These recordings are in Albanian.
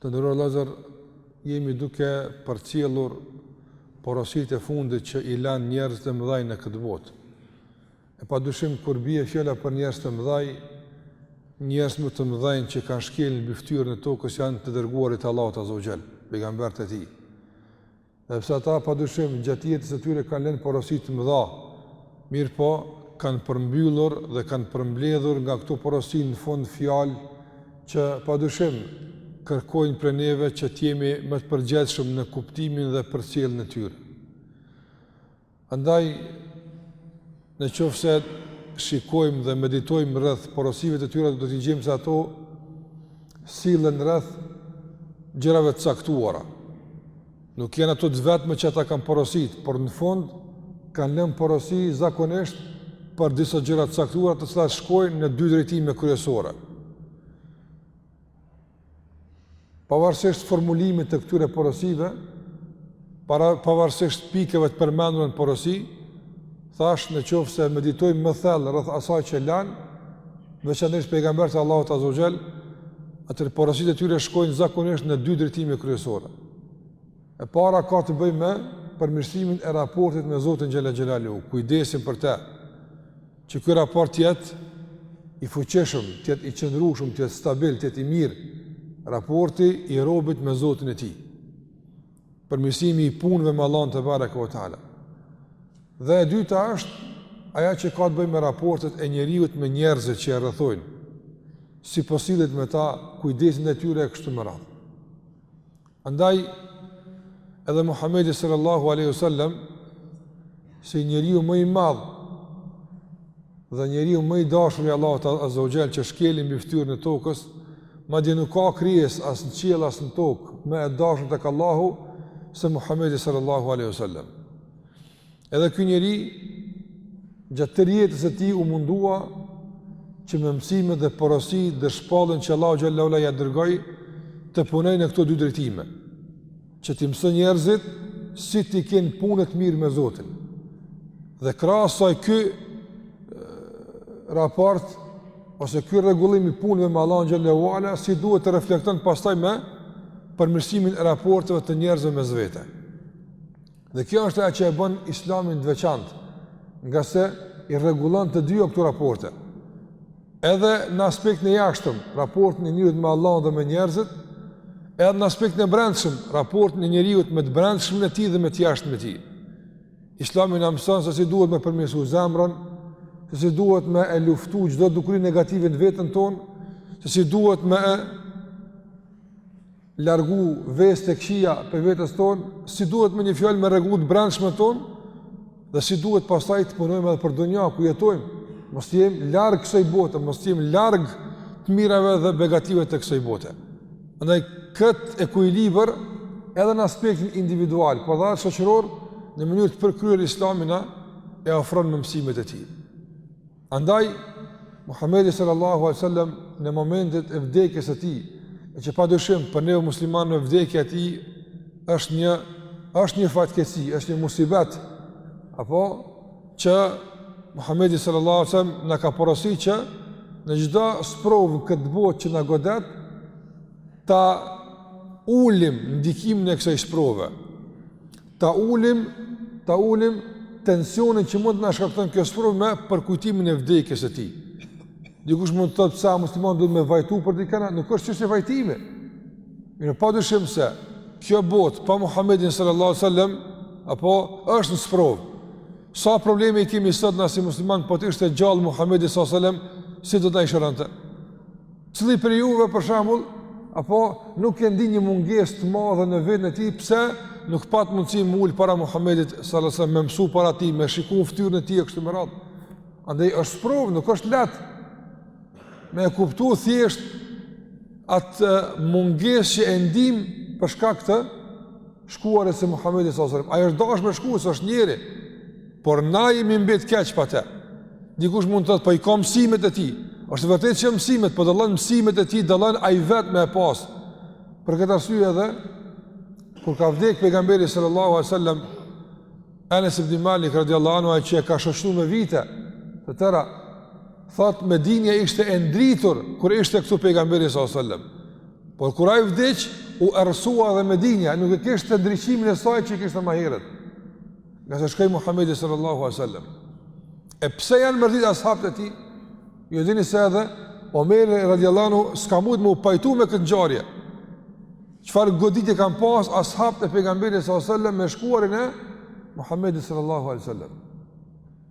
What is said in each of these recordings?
Të nderuar vëllezër, jemi duke përcjellur porositë e fundit që i lanë njerëzit e mëdhenj në këtë botë. E pa dyshim kur bie fjala për njerëz të mëdhaj, njerëz më të mëdhenj që kanë shkel mbi fytyrën e tokës janë të dërguarit e Allahut azze ue xhel, pejgamberët e tij. Edhe pse ata padyshim gjatë jetës së tyre kanë lënë porosi të mëdha, mirëpo kanë përmbyllur dhe kanë përmbledhur nga këto porosi në fund fjalë që padyshim kërkojnë prej neve që të jemi më të përgjegjshëm në kuptimin dhe përcjelljen e tyre. Andaj, në qoftë se shikojmë dhe meditojmë rreth porosive të tyre, do të gjejmë se ato sillen rreth gjërave të caktuara. Nuk janë ato të vetme që ata kanë porosit, por në fund kanë lënë porosi zakonisht për disa gjëra të caktuara të cilat shkojnë në dy drejtime kryesore. Pavarësisht formulimit të këtyre porosive, pavarësisht pikëve të përmendura në porosi, thashë në qoftë se meditojmë më thellë rreth asaj që lanë, veçanërisht pejgamberët e Allahut azze ue xhel, atëherë porositë e tyre shkojnë zakonisht në dy drejtime kryesore. E para ka të bëjë me përmirësimin e raportit me Zotin xhele xhelaluhu, kujdesin për të. Që ky raport të jetë i fuqishëm, të jetë i qëndrueshëm, të jetë stabil, të jetë i mirë, raporti i robit me Zotin e tij. Përmirësimi i punëve me Allahun tebareke ue teala. Dhe e dyta është ajo që ka të bëjë me raportet e njeriut me njerëzit që e rrethojnë. Si po sillet me ta, kujdesin e tyre e kështu me radhë. Andaj edhe Muhamedi sallallahu alaihi wasallam si njeriu më i madh dhe njeriu më i dashur i Allahut azza wa jall që shkeli mbi fytyrën e tokës, madje nuk ka krijes as në qiell as në tokë më e dashur tek Allahu se Muhamedi sallallahu alaihi wasallam. Edhe ky njeri gjatë tërë jetës së tij u mundua që me mësime dhe porosi dhe shpalljen që Allahu xhele ue ala ia dërgoi të punojë në këto dy drejtime që t'i mësojë njerëzit si t'i kenë punët mirë me Zotin dhe krahas saj ky raport ose ky rregullim i punëve me Allahun xhele ue ala si duhet të reflekton pastaj me përmirësimin e raporteve të njerëzve mes vete Dhe kjo është ajo që e bën Islamin të veçantë, ngase i rregullon të dyja këto raporte. Edhe në aspektin e jashtëm, raportin e njeriut me Allahun dhe me njerëzit, edhe në aspektin e brendshëm, raportin e njeriut me të brendshmen e tij dhe me të jashtmen e tij. Islami na mëson se si duhet me përmirësu zemrën, se si duhet me e luftu çdo dukuri negative në veten tonë, se si duhet me e largu veset e këqija prej vetes tonë, si duhet me një fjalë me rregullu të brendshmen tonë, dhe si duhet pastaj të punojmë edhe për dunja, ku jetojmë, mos të jemi larg kësoj bote, mos të jemi larg të mirave dhe begative të kësoj bote. Andaj, këtë ekuilibër, edhe në aspektin individual, por edhe atë shoqëror në mënyrë të përkryer islami na e ofron me mësimet e tij. Andaj Muhamedi sallallahu alaihi wasallam në momentet e vdekjes së tij, e që pa dyshim për neve muslimanëve vdekja e tij është një është një fatkeqësi, është një musibet. Apo që Muhamedi sallallahu alaihi wasallam na ka porositur që në çdo sprovë në këtë botë që na godet ta ulim ndikimin e kësaj sprove. Ta ulim, ta ulim tensionin që mund të na shkakton kjo sprovë me përkujtimin e vdekjes së tij. Dikush mund të thotë pse muslimani duhet me vajtu për dikan, nuk është çështje vajtimi. Mirëpo pa dyshim se kjo botë pa Muhamedin sallallahu alaihi wasallam apo është një sprovë. Sa probleme i kemi sot na si muslimanë po të ishte gjallë Muhamedi sallallahu alaihi wasallam, si do të na i shëronte? Cili prej juve për shembull, apo nuk e ndin një mungesë të madhe në veten e tij pse nuk pat mundësi me u ul para Muhamedit sallallahu alajhi wasallam, me mësu para tij, me shiku fytyrën e tij e kështu me radhë. Andaj është provë, nuk është lehtë. Me e kuptu thjesht atë mungesë që e ndim për shkak të shkuarjes së Muhamedit sallallahu alaihi wasallam. Ai është dasht me shku, se është njeri. Por na jemi mbet keq pa të. Dikush mund të thotë po i ka mësimet e tij. Është vërtet që mësimet, po dallon mësimet e tij, dallon ai vetë me e pas. Për këtë arsye edhe kur ka vdek pejgamberi sallallahu alaihi wasallam Anas ibn Malik radhiyallahu anhu ai që e ka shoqnu me vite të tëra thotë Medinja ishte e ndritur kur ishte këtu pejgamberi sallallahu alaihi wasallam Por kur ai vdiq, u errësua edhe Medinja, nuk e kishte ndriçimin e saj që e kishte më herët. Ngase shkoi Muhamedi sallallahu alaihi wasallam. E pse janë mërzit ashabët e tij? Ju dini se edhe Omeri radhiyallahu anhu s'ka mujt me u pajtu me këtë ngjarje. Çfarë goditje kanë pas ashabët e pejgamberit sallallahu alaihi wasallam me shkuarjen e Muhamedit sallallahu alaihi wasallam.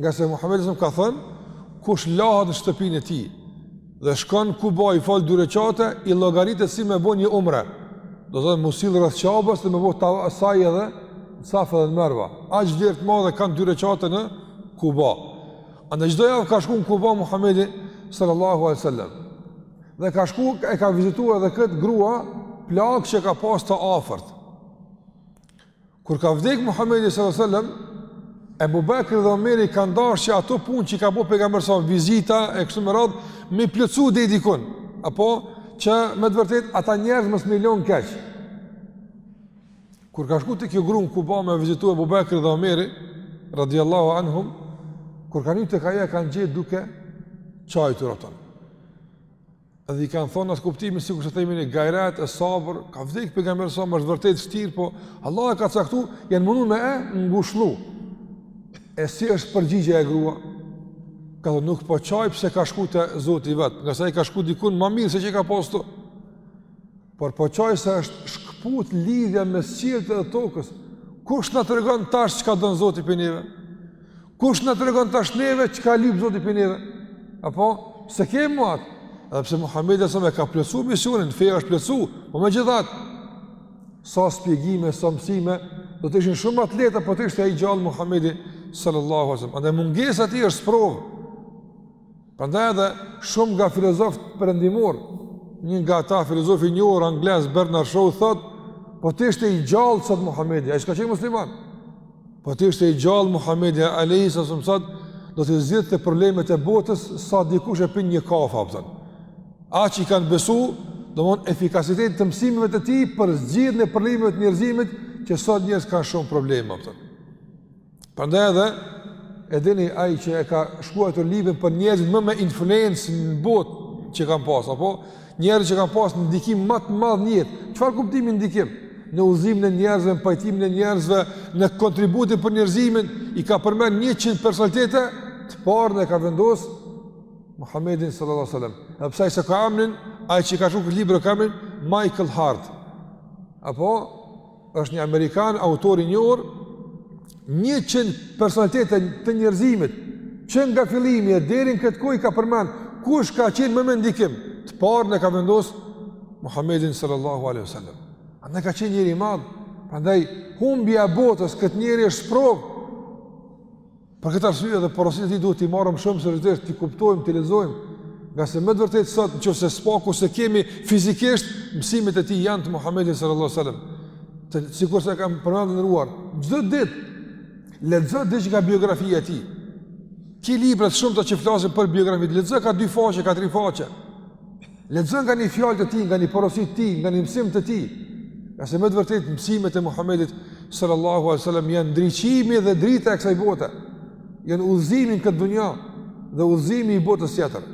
Ngase Muhammedi sëmë ka thënë, kush lahet në shtëpinë e tij, dhe shkon në Kuba i fal dy reqate, i llogaritet si me bo një umre, do me thënë me u sill rreth Qabes dhe me bo sa'j edhe në Safa dhe në Merva, aq vlerë të madhe kanë dy reqate në Kuba. Andaj çdo javë ka shku në Kuba Muhammedi sallallahu alaihi sallam, dhe ka shku e ka vizituar edhe këtë grua plakë që e ka pas të afërt. Kur ka vdek Muhammedi sallallahu alaihi wasallam, Abu Bakr dhe Omeri kanë dashur që ato punë që i ka bo pejgamberi sa vizita e kështu me radh, me plotësu deri dikun. Apo që me të vërtet ata njerëz mos me i lon keq. Kur ka shku te kjo grua ku ba me e vizitu Abu Bakr dhe Omeri radhiyallahu anhum, kur kanë hy tek ajo e kanë gjetë duke qajtur atë. Edhe i kanë thonë atë kuptimin sikur të themi ne gajret e sabër, ka vdek pejgamberi sallam është vërtet shtirë, po Allah e ka caktu, janë mundur me e ngushëllu. E si është përgjigjë ajo grua? Ka thonë nuk po qaj pse ka shku te Zoti i vet, ngase ai ka shku dikun ma mirë se çka ka pas ktu. Por po qaj se është shkëput lidhja mes qiellit dhe tokës, kush na tregon tash çka don Zoti prej neve? Kush na tregon tash neve çka lyp Zoti prej neve? Apo, s'e kemi mo atë? Edhe pse Muhammedi sallam e ka plotësu misionin, feja është plotësu, po megjithatë, sa spjegime, sa mësime, do të ishin shumë ma të lehta, po të ishte ai gjallë Muhammedi sallallahu alaihi sallam. Andaj mungesa e tij është sprovë, Prandaj edhe shumë nga filozofët perëndimorë, një nga ata filozofi i njohur anglez Bernard Shaw thotë, po të ishte i gjallë sot Muhamedi, ai s'ka qenë musliman. Po të ishte i gjallë Muhamedi alayhi sallam sot, do t'i zgjidhte problemet e botës sa dikush e pin një kafe apo? Aq i kanë besu, domon efikasitetit të mësimeve të tij për zgjidhjen e problemeve të njerëzimit, që sot njerëzit kanë shumë probleme, apo. Prandaj edhe e dini ai që e ka shkruajt librin për njerëzit më me influencë në botë që kanë pas apo njerëzit që kanë pas ndikim më të madh në jetë. Çfarë kuptimi ndikim? Në udhëzimin e njerëzve, në pajtimin e njerëzve, në kontributin për njerëzimin, i ka përmend 100 personalitete, të parin e ka vendos Muhammedin sallallahu alaihi wasallam. Edhe pse ai se ka emnin, ai që ka shkru këtë libër ka emnin Michael Hart. Apo është një amerikan autor i njohur 100 personalitete të njerëzimit që nga fillimi e deri në këtë kohë i ka përmend kush ka qenë më me ndikim të parin e ka vendos Muhammedin sallallahu alaihi wasallam andaj ka qenë njeri i madh prandaj humbja e botës këtë njeri është sprovë Për këtë arsye edhe porositë e tij duhet t'i marrim shumë seriozisht, t'i kuptojmë, t'i lexojmë, ngase me të vërtetë sot në qoftë se së paku s'e kemi fizikisht mësimet e tij janë të Muhamedit sallallahu alaihi wasallam. Të sikurse kam përmendur të nderuar, çdo ditë lexo diç nga biografia e tij. Ki libra të shumta që flasin për biografi, lexo nga dy faqe, nga tri faqe. Lexo nga një fjalë të tij, nga një porosi të tij, nga një mësim të tij. Ngase me të vërtetë mësimet e Muhamedit sallallahu alaihi wasallam janë ndriçimi dhe drita e kësaj bote. Janë udhëzimi në këtë dunja dhe udhëzimi i botës tjetër.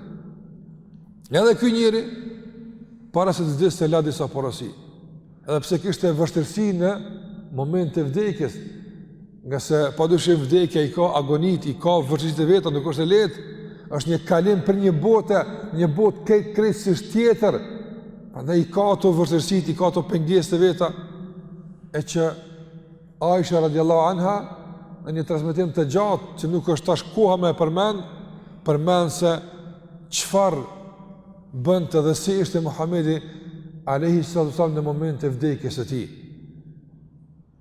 Edhe ky njeri para se të vdiste la disa porosi. Edhe pse kishte vështirësi në moment të vdekjes, ngase pa dyshim vdekja i ka agonitë, i ka vështirësitë e veta, nuk është e lehtë, është një kalim prej një bote, një botë krejt krejtësisht tjetër, pra edhe i ka ato vështirësitë, i ka ato pengesat e veta, e që Aisha radiallahu anha, në një transmitim të gjatë, që nuk është tash koha me e përmend, përmend se çfarë bënte dhe si ishte Muhamedi alayhi sallam në momentin e vdekjes së tij.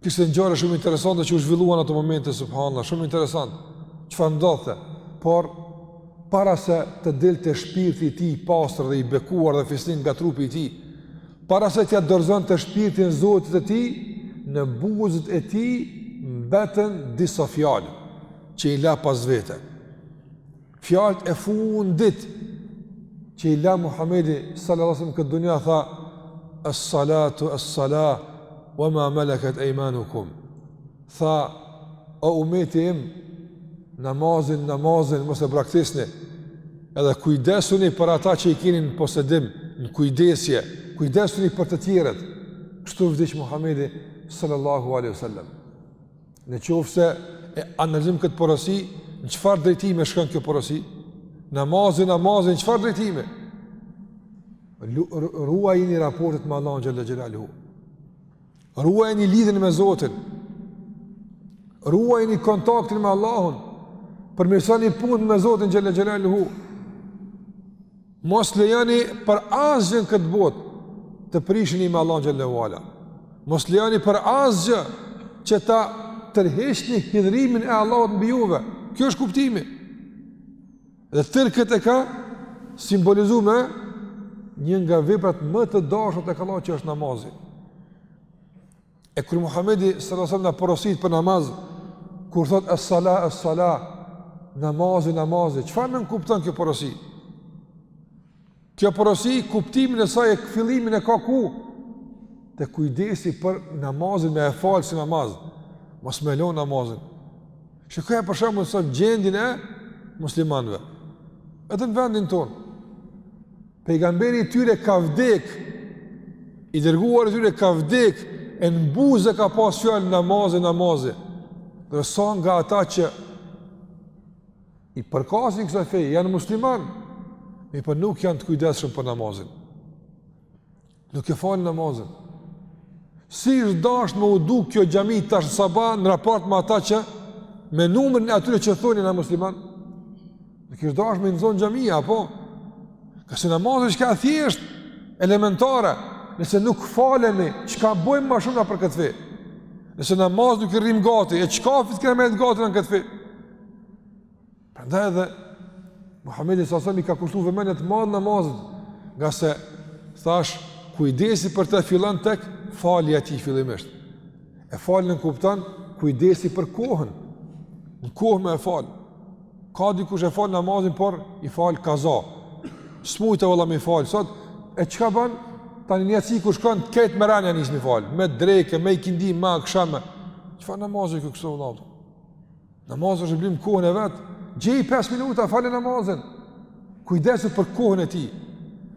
Kishte ngjarje shumë interesante që u zhvilluan ato momente subhanallahu, shumë interesant. Çfarë ndodhte? Por para se të dilte shpirti i tij i pastër dhe i bekuar dhe fisnik nga trupi i tij, para se t'ia dorëzonte shpirtin Zotit të tij, në buzët e tij mbetën disa fjalë që i la pas vete. Fjalët e fundit që i la Muhamedi sallallahu alaihi wasallam n'këtë dunja tha as-salatu as-salah wa ma malakat aymanukum. Tha o umeti im namazin namazin mos e braktisni. Edhe kujdesuni për ata që i keni në posedim, në kujdesje, kujdesuni për të tjerët. Kështu vdiq Muhamedi sallallahu alaihi wasallam. Në qoftë se e analizim këtë porosi, në çfarë drejtimi shkon kjo porosi? Namazin, namazin, në çfarë drejtimi? Ruajini raportet me Allahun xhel-le xhelaluhu. Ruajeni lidhjen me Zotin. Ruajeni kontaktin me Allahun. Përmirësoni punën me Zotin xhel-le xhelaluhu. Mos lejoni për asgjë në këtë botë të prishini me Allahun xhel-le ve ala. Mos lejoni për asgjë që ta tërheqni hidhërimin e Allahut mbi juve. Kjo është kuptimi. Dhe tërë këtë e ka simbolizu me një nga veprat më të dashura tek Allahu që është namazi. E kur Muhamedi sallallahu alaihi wasallam na porosit për namaz, kur thotë as-sala as-sala, namazi namazi, çfarë nënkupton kjo porosi? Kjo porosi kuptimin e saj e fillimin e ka ku te kujdesi për namazin me e falë si namaz, mos me lon namazin. Shikoje për shembull sot gjendjen e muslimanëve. Edhe në vendin tonë. Pejgamberi i tyre ka vdek, i dërguar i tyre ka vdek, e në buzë ka pas fjalën namaz, namaz. Dhe sa nga ata që i përkasin kësaj feje, janë muslimanë, mirëpo nuk janë të kujdesshëm për namazin. Nuk e falin namazin. Si është dashtë me u duk kjo xhami tash sabah në raport me ata që me numrin e atyre që thojnë na musliman? Nuk është dashtë me na zon xhamia, apo? Ngase namazin çka thjesht, elementare, nëse nuk falemi, çka bojmë ma shumë na për këtë fe? Nëse namaz nuk i rrim gati, e çka fit kemi të gati në këtë fe? Prandaj edhe Muhamedi alejhi selam i ka kushtuar vëmendje të madhe namazit, ngase thash kujdesi për të fillon tek falja e tij fillimisht. E falja nënkupton kujdesi për kohën. Në kohë me e fal. Ka dikush e fal namazin por i fal kaza. S'mujta vëlla me i fal sot. E çka ban? Tani n'jaci kur shkon të krejt me ren nis me i fal. Me drekë, me ikindi, me aksham. Çfarë namazi ky kështu vëlla? Namazi është obligim n'kohën e vet, gjej 5 minuta, fale namazin, kujdesu për kohën e tij,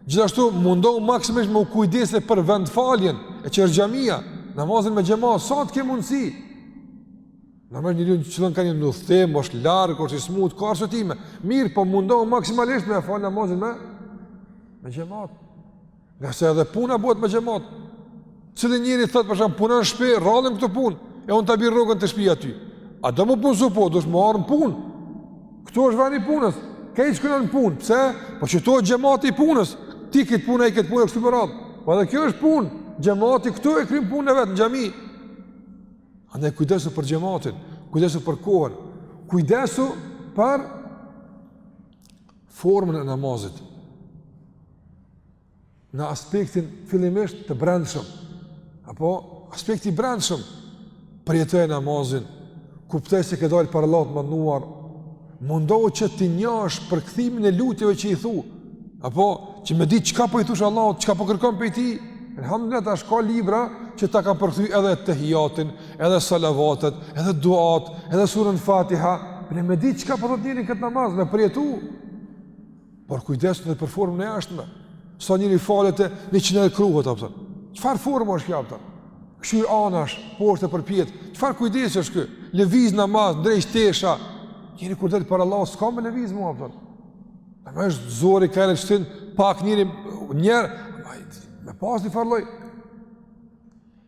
gjithashtu mundohu maksimalisht me u kujdes për vendfaljen, e që është xhamia, namazin me xhemat, sa të ke mundësi, Normal njeri qëllon ka një udhtim, është larg, është i smutë, ka arsyetime. Mirëpo mundohu maksimalisht me e fal namazin me, me xhemat. Ngase edhe puna bëhet me xhemat. Cili njeri thot puno në shtëpi, rrallem këtë punë, e un ta bi rrogën te shtëpia ty. A do me u punësu, po, do të marr punë. Këtu është veni i punës. Ka i shkëllon punë, pse? Po tubohet xhemati i punës. Ti këtë punë, ai këtë punë, e kështu me radhë. Po edhe kjo është punë. Xhemati këtu e kryn punën e vet, në xhami. Andaj kujdesu për xhematin, kujdesu për kohën, kujdesu për formën e namazit në aspektin fillimisht të brendshëm apo aspekti i brendshëm përjetoje namazin kuptoje se ke dalë para Allahut madhëruar mundohu që ta njohësh përkthimin e lutjeve që i thu apo që me dit çka po i thush Allahut çka po kërkon prej tij Elhamdulillah tash ka libra që ta kan përkthy edhe tehijatin, edhe salavatet, edhe duat, edhe surën fatiha, me ditë çka po thot njeri në këtë namaz, me përjetu, por kujdesu edhe për formën e jashtme, sa njeri falet e një qënë edhe kruhet, a kupton. çfarë forme është kjo, a kupton? kqyr anash, poshtë e përpjetë, çfarë kujdesi është ky, lëviz n'namaz, ndreq tesha, njeri kur del para Allahut, s'ka me lëviz mo, a kupton. në me është zori ka e qëtin, pak njeri, njërë, me pas një farë lloj,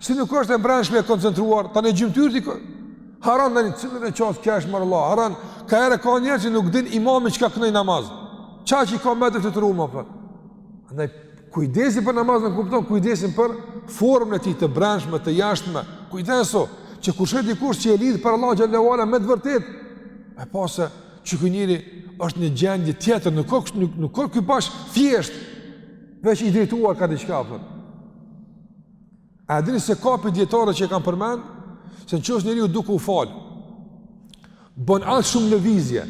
Si nuk është e mbrendshme e koncentruar, tani gjymtyrët i ke... Harron edhe në cilin reqat kja është mërë Allah, harron, ka herë ka njerëz që nuk din imami çka këndoi n'namaz. Qa që i ka me të të të ruma, për. Andaj, kujdesi për namaz nënkupton kujdesin për formën e tij të brendshme, të jashtme, kujdesu, që kur sheh dikush që je lidhë për Allah xhele ue ala me të vërtetë, e pashë që ky njeri është një gjendje tjetër, nuk kërë nuk, nuk kërë këj pash thjesht, veç i drejtuar ka diçka, për. A e dini se ka prej dijetarëve që e kanë përmend, se në qoftë se njeriu duke u falë, bën aq shumë lëvizje,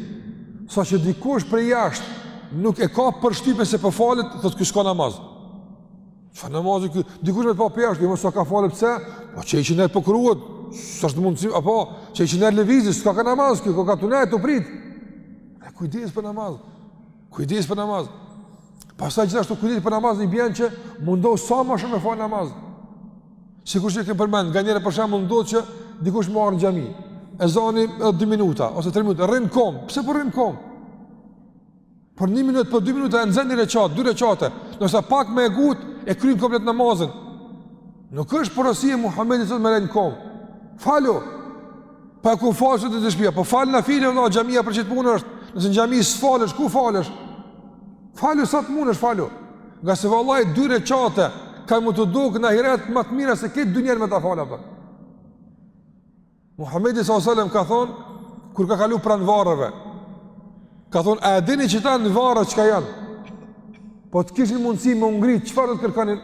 saqë dikush prej jashtë, nuk e ka përshtypjen se po falet, thotë ky s'ka namaz. Çfarë namazi ky, dikush me të pa prej jashtë, jo më sa ka falet pse, po njëqind herë po kruhet, s'është mundësi, apo, njëqind herë lëvizje, s'ka ka namaz, ky ka ka tu nejt tu pritë. E kujdes për namaz. Kujdes për namaz. Pastaj gjithashtu kujdes për namaz i bjen që mundohu sa më shumë të fal namaz. Sikur që kem përmend, nganjëherë për shembull ndodh që dikush me ardh në xhami. Ezani 2 minuta ose 3 minuta, rrin kom. Pse po rrin kom? Për 1 minutë, për 2 minuta e nxën një rekat, dy rekate. Nëse pak me u ngut e kryen komplet namazin. Nuk është porosia e Muhamedit s.a.s. me rri kom. Falu. Po e kom falë te shpia, po fal nafile, vlla, xhamia për qit punë është, nëse në xhami s'falesh, ku falesh? Falu sa të munësh falu. Ngase vallahi, dy reqate, kanë me t'u dukë në ahiret më të mira se krejt dynjaja me ta falë, a kupton. Muhammedi s.a.s. ka thonë, kur ka kalu pranë varreve, ka thonë, a e dini qeta në varre çka janë? Po të kishin mundësi me u ngritë, çfarë do të kërkonin?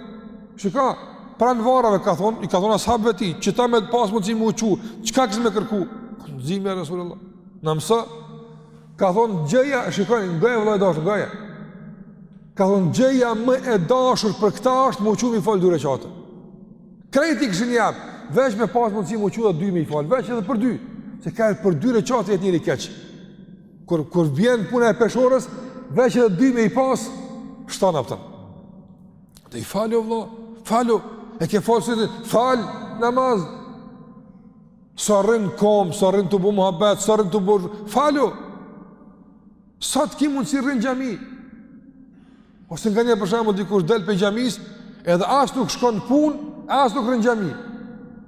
Shiko, pranë varreve ka thonë, i ka thonë as'habëve të tij, qeta me pasë mundësi me u çu, çka kishin me kërku? S'dimë, Resulullah, na mëso, ka thonë gjëja, shiko, ngoje vlla i dashur, ngoje, ka thonë gjëja më e dashur për këta është me u çu me i falë dy reqate. Krejt i kishin jep, veç me pasë mundësi me u çu edhe dy me i falë, veç edhe për dy, se ka herë për dy reqate jet njeri keq. Kur, kur vjen puna e peshorës, veç edhe dy me i pas, shto, a kupton. Andaj falu, o vlla, falu, e ke falë synetin, fal namaz. Sa rrin kom, sa rrin tu bo muhabet, sa rrin tu bo... Falu, sa të ki mundësi rri në xhami. Ose nganjëherë për shembull dikush del prej xhamisë, edhe as nuk shkon në punë, as nuk rrin në xhami.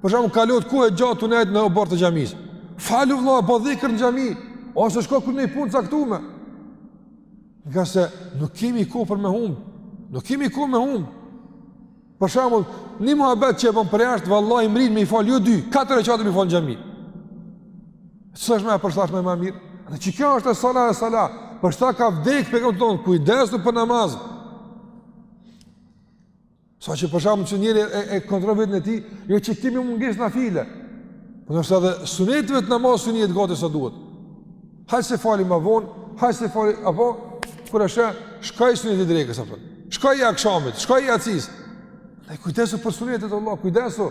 Për shembull kalon kohë e gjatë tu nejtë në oborr të xhamisë. Falu vlla, bo dhikër në xhami, ose shko kryje një punë të caktume. Ngase nuk kemi kohë për me humb, nuk kemi kohë me humb. Për shembull, një muhabet që e bën për jashtë, vallahi mrrin me i fal jo dy, katër rekate me i fal në xhami. S'është më e përshtatshme, ma mirë. Edhe kjo është sala, es-sala? Para se ka vdek po thotë, kujdesu për namaz. Sa që për shembull që njëri e, e kontrollon veten e tij, jo që ki mungesë nafile. Por nëse edhe suneteve të namazit s'u rri gati sa duhet. Hajt se fali ma vonë, hajt se fali, apo, kur është, shkoi suneti i drekës, apo, shkoi i akshamit, shkoi i jacisë. Dhe kujdesu për sunetet, vlla, kujdesu.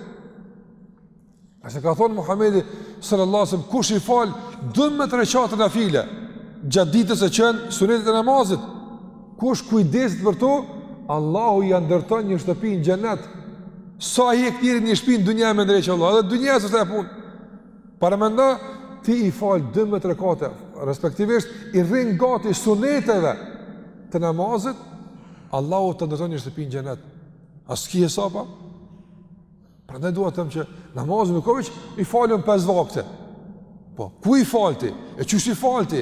Ngase ka thonë Muhammedi, sërë kush i falë, dymbëdhjetë rekate nafile, gjatë ditës e qenë, sunetet e namazit, kush kujdeset për to, Allahu ia ndërton një shtëpi në xhenet, sa i vështirë një shpi në dunja me ndreq, vlla, dhe dunja e sa punë. Paramendo ti i fal 12 rekate, respektivisht i rrin gati suneteve të namazit, Allahu ta ndërton një shtëpi në xhenet. A s'ki hesap? Prandaj duhet të them që namazi nuk o veç i fala 5 vakte. Po, ku i fale ti? E qysh i fale ti?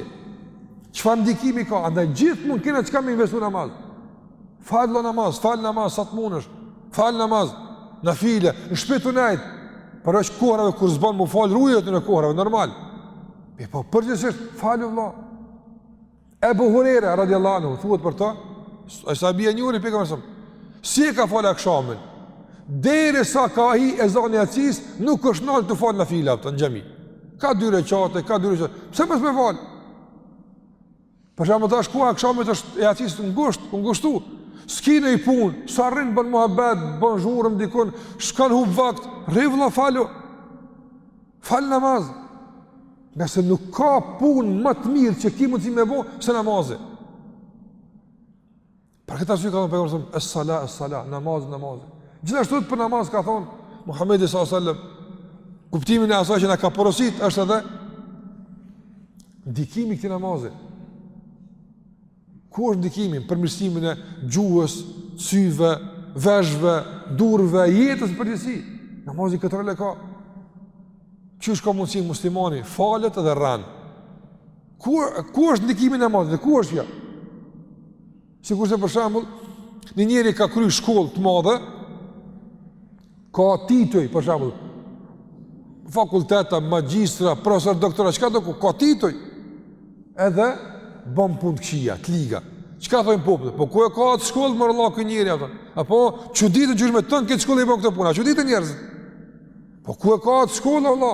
Çfarë ndikimi ka? Andaj gjithmonë kena çka me investu n'namaz. Fal vlla namaz, fal namaz sa të mundesh. Fal namaz, nafile, në shtëpi tu nejt. Përveç kohërave kur s'bën me u fal, ruju atyne kohërave, normal. Mirëpo përgjithësisht falu vëlla. Ebu Hurera radiallahu anhu thuhet për të, ai sahabi i njohur, pikë mbasi e ka fal akshamin? Derisa ka hi ezani i jacisë, nuk është nal tu fal nafile aty në xhami. Ka dy rekate, ka dy rekate. Pse mos me u fal? Për shembull tash koha e akshamit është e jacisë ngusht, u ngushtu. S'ki noj punë, sa rrin bën muhabet, bën zhurëm dikun, shkon hup vakt, rri vëlla falu. Fal namaz. Ngase nuk ka punë më të mirë që ki mundësi me bo, se namazi. Për këtë arsye ka thënë pejgamberi sallallahu alajhi wasallam, "Es-sala, es-sala, namaz, namaz." Gjithashtu për namaz ka thënë Muhamedi sallallahu alajhi wasallam, kuptimin e asaj që na ka porosit është edhe ndikimi i këtij namazi. Ku është ndikimi përmirësimin e gjuhës, syve, veshëve, durve, jetës përgjithësi? Namazi këtë rol e ka. Qysh ka mundsi muslimani falet edhe rren. Ku ku është ndikimi i namazit? Ku është kjo? Sikurse për shembull, një njeri ka kry shkollë të madhe, ka tituj për shembull, fakulteta, magjistra, profesor, doktora, çka do ku ka tituj? Edhe bën punë të këqija, të liga. Çka thonë populli? Po ku e ka atë shkollë more vlla ky njeri a? Apo çuditen qysh me tën këtë shkollë i bën këto punë. Çuditen njerëzit. Po ku e ka atë shkollë vlla?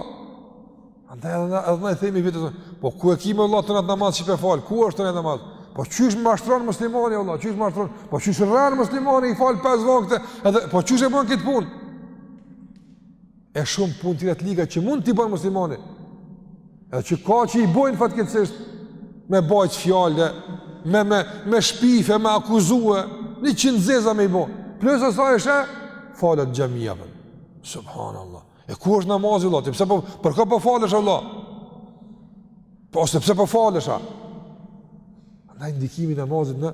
Andaj edhe na edhe na themi vetë se po ku e ki vlla atë namaz që po fal, ku është në namaz? Po qysh mashtron muslimani vlla, qysh mashtron, po qysh rren muslimani i fal pesë vakte, edhe po qysh e bën këtë punë. Është shumë punë të liga që mund t'i bën muslimani. Edhe që ka që i bojnë fatkeqësisht me bajt fjalë, me me me shpife, me akuzu, njëqind t'zeza me i bë. Plus asaj është falet xhamiave. Subhanallah. E ku është namazi vlla? Ti pse po për kë po falesh vlla? Po ose pse po falesh? Andaj ndikimi i namazit në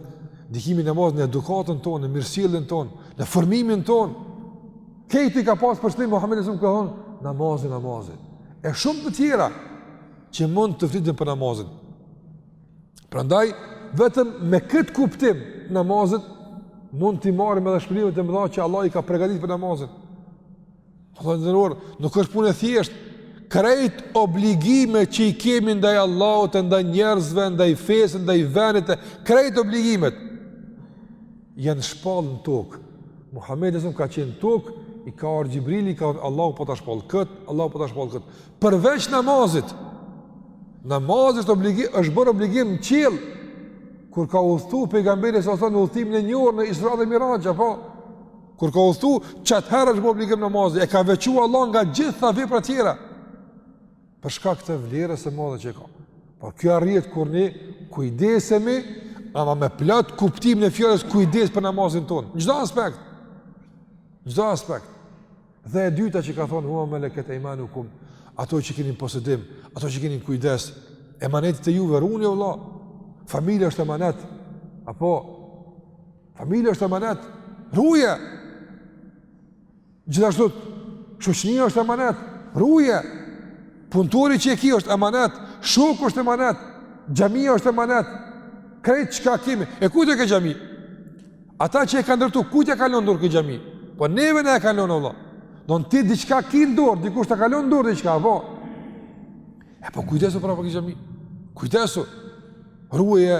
ndikimi i namazit në edukatën tonë, në mirësjelljen tonë, në formimin tonë. Këtë e ka pas për qëllim Muhamedi sallallahu alaihi wasallam ka thënë namazi namazi. E shumë të tjera që mund të fliten për namazin. Prandaj vetëm me këtë kuptim namazit mund t'i marrim edhe shpërblimet e mëdha që Allah i ka përgatitur për namazin. Vëllezër të nderuar, nuk është punë e thjeshtë. Krejt obligimet që i kemi ndaj Allahut, ndaj njerëzve, ndaj fesë, ndaj vendit, krejt obligimet janë shpallë në tokë. Muhamedi sa ka qenë n'tokë, i ka ardhur Xhibrili, ka thënë Allahu po ta shpall kët, Allahu po ta shpall kët. Përveç namazit. Namazi është obligim, është bërë obligim në qiell. Kur ka udhëtu pejgamberi sa sa në udhëtimin e njohur në Isra dhe Miraj, apo Kur ka udhëtu, qat herë është bo obligim namazi, e ka veçu Allahu nga gjitha veprat tjera. Për shkak të vlerës së madhe që ka. Por kjo arrihet kur ne kujdesemi ama me plot kuptimin e fjalës kujdes për namazin tonë. N'çdo aspekt. N'çdo aspekt. Dhe e dyta që ka thonë ue ma meleket ejmanukum, ato që keni n'posedim, ato që keni n'kujdes, emanetet e juve, runi vlla, familja është emanet, apo Familja është emanet, ruje! Gjithashtu, shoqënia është emanet, ruje! Punëtori që e ki është emanet, shoku është emanet, xhamia është emanet, krejt çka kemi, e kujt është kjo xhami? Ata që e ka ndërtu, kujt ia ka lënë n'dorë këtë xhami? Po neve na e ka lënë, vlla. Don ti diçka ki në dorë, dikush ta ka lënë n'dorë diçka, po. E po kujdesu pra për këtë xhami? Kujdesu, ruje,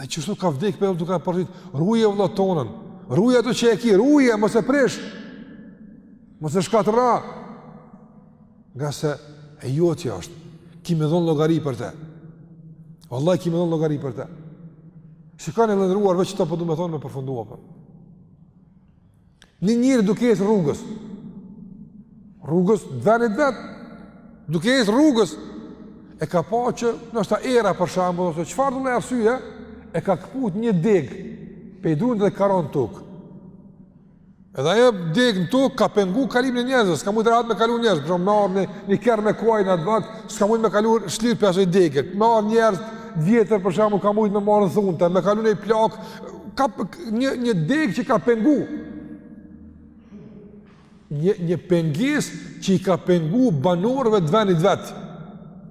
Dhe qishtu ka vdek për duke e përsërit, ruje vlla tonden, ruje ato që e ki, ruje, mos e prish, mos e shkatërro, ngase e jotja është, ki me dhonë llogari për te, vallahi ki me dhonë llogari për te, si ka në, vlla i nderuar veç të po du me thonë me përfundu për. Një njeri duke ec rrugës, rrugës t'venit vet, duke ec rrugës, e ka pa që ndoshta era për shembull, ose çfarëdo arsye, e ka këput një degë, pej drunit dhe ka ra n'tokë. Edhe ajo degë në tokë, ka pengu kalimin e njerëzve, s'ka mujt rahat me kalu njerëz, për shembull me ardh një, një kerr me kuaj në atë vakt, s'ka mujt me kalu shlirë prej asaj dege, me ardh njerëz t'vjetër për shembull ka mujt me marrë në thu, me kalu një plakë, ka një një degë që ka pengu. Një një pengesë që i ka pengu banorëve të vendit vet.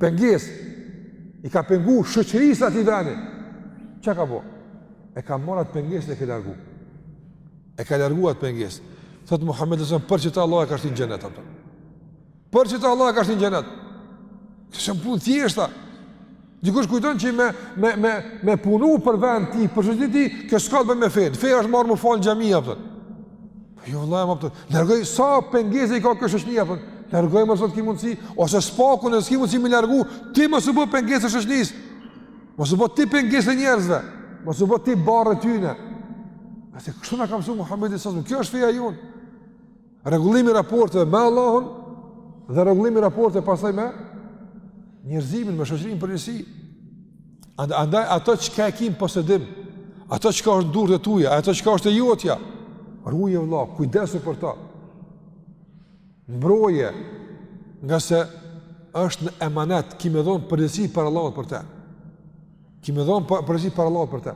Pengesë i ka pengu shoqërisë atij veni. Çka ka bë? E ka marrë atë pengesë dhe e ka largu. E ka largu atë pengesë. Thot Muhammedi alejhi selam, për qita Allahu e ka shti n'xhenet, a kupton. Për qita Allahu e ka shti në xhenet. Të shumë punë t'thjeshta. Dikush kujton që me, me, me, me punu për vend ti, për që ti, kjo s'ka të bëjë me fe. Fe është marrë me u falë në xhami, a kupton. Po jo, vëlla, a kupton. Largoj, sa pengesa i ka kjo shoqni, a kupton. Largoj, nëse ki mundësi, ose s'paku në s'ki mundësi me largu, ti mos u bë pengesë e shoqnisë. Mos u bë ti pengesë njerëzve. Mos u bë ti barrë tyne. Ate, kështu na ka msu Muhammedi alejhi selam. Kjo është feja jonë. Rregullimi i raporteve me Allahun dhe rregullimi i raporteve pasaj me njerëzimin, me shoqërinë në përgjithësi. Andaj ato çka e ki n'posedim, ato çka është n'durt e tuja, ato çka është e jotja, ruaje vëlla, kujdesu për ta. Mbroje, ngase është në emanet, ki me dhonë përgjegjësi para Allahut për te. Ki me dhonë përgjegjësi para Allahut për te.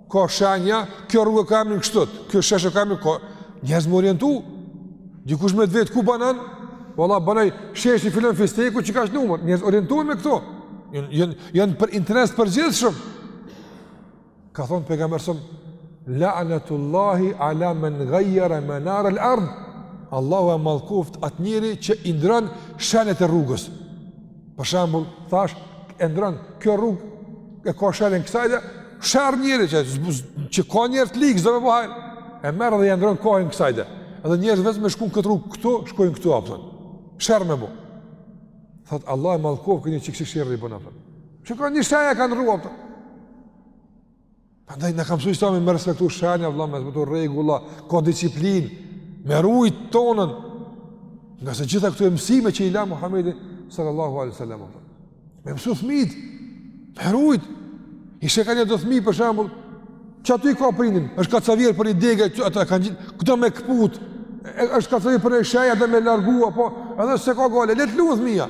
Ka shenja, kjo rrugë ka emrin kështu, kjo shesh ka emrin ka... Njerëz mu orientu, dikush me t'vet, ku banan? Valla, banoj, sheshi filan fisteku qekaq numër, njerëz orientohen me këto. Janë janë për interes t'përgjithshëm. Ka thonë pejgamberi alejhi selam, La'natullahi ala men gajjara menar al ardhë, Allahu e mallkoftë atë njeri që i ndrron shenjat e rrugës. Për shembull, thash e ndrron kjo rrugë e ka shenjën kësajde, sherr njeri që që ka njerëz të ligë, zëve bëhaj, e merr dhe e ndrron kahen kësajde. Edhe njerëz n'vend me shku në këtë rrugë këtu, shkojnë këtu apo. Sherr me bo. Thot Allahu e mallkoftë kët njeri që ksi sherri bën apo. Çka një shenja kanë rrugë apo. Andaj na ka msu islami me respektu shenja, vlla, me respektu rregulla, ka disiplin, me rujt tonën, ngase gjitha këto mësime që i la Muhammedi sallallahu alaihi sallam. Me mësu fmit, me rujt, i sheh ka një do fmi për shembull, qaty i ka prindin, është kacavjerr për ni dege, ato e kanë gjithë, këto me këput, është kacavjerr për ni shenje dhe me largu, apo, edhe s'ka gajle, le të lun fmija,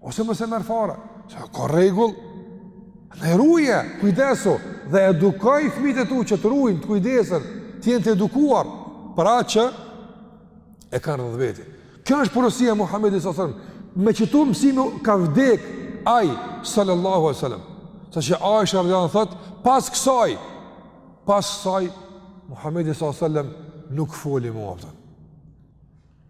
Ose mos e merr fare, se ka rregull, ne ruje, kujdesu, dhe edukoj fmijët e tu që të rujnë, të kujdesën, të jenë të edukuar, për ata që i kanë rreth veti. Kjo është porosia e Muhammedit s.a.s. Me qëto mësime ka vdek aj, sallallahu a.s. Sa që Aishja r.a. thotë, pas kësaj, pas kësaj, Muhammedi s.a.s. nuk foli ma.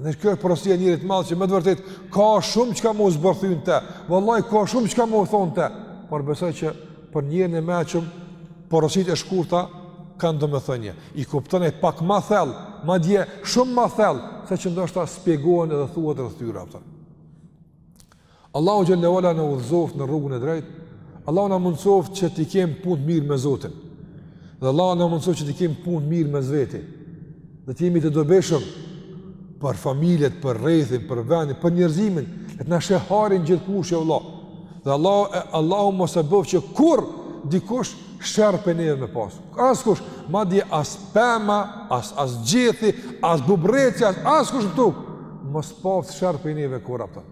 Dhe kjo është porosia e njerit të madh që me të vërtet ka shumë çka me u zbërthy në te. Vallai ka shumë çka me u thon për te, por besoj që për njerin e mençëm porositë e shkurta kanë domethënie. I kupton ai pak ma thellë, madje shumë ma thellë se çë ndoshta shpjegohen edhe thuhet rreth tyre ato. Allahu xhelle ue ala na udhëzoftë në rrugën e drejtë. Allahu na mundësoftë që t'i kem punët mirë me Zotin. Dhe Allahu na mundësoftë që t'i kem punët mirë mes veti. Dhe të jemi të dobishëm për familjet, për rrethin, për vendin, për njerëzimin, e të na sheh hajrin gjithkush inshallah. Dhe Allahu Allahu mos e bëftë që kur dikush sherr prej neve me pasë. Askush, madje as pema, as, as gjethi, as bubrreci, askush në tokë, mos paftë sherr prej neve kurrë për.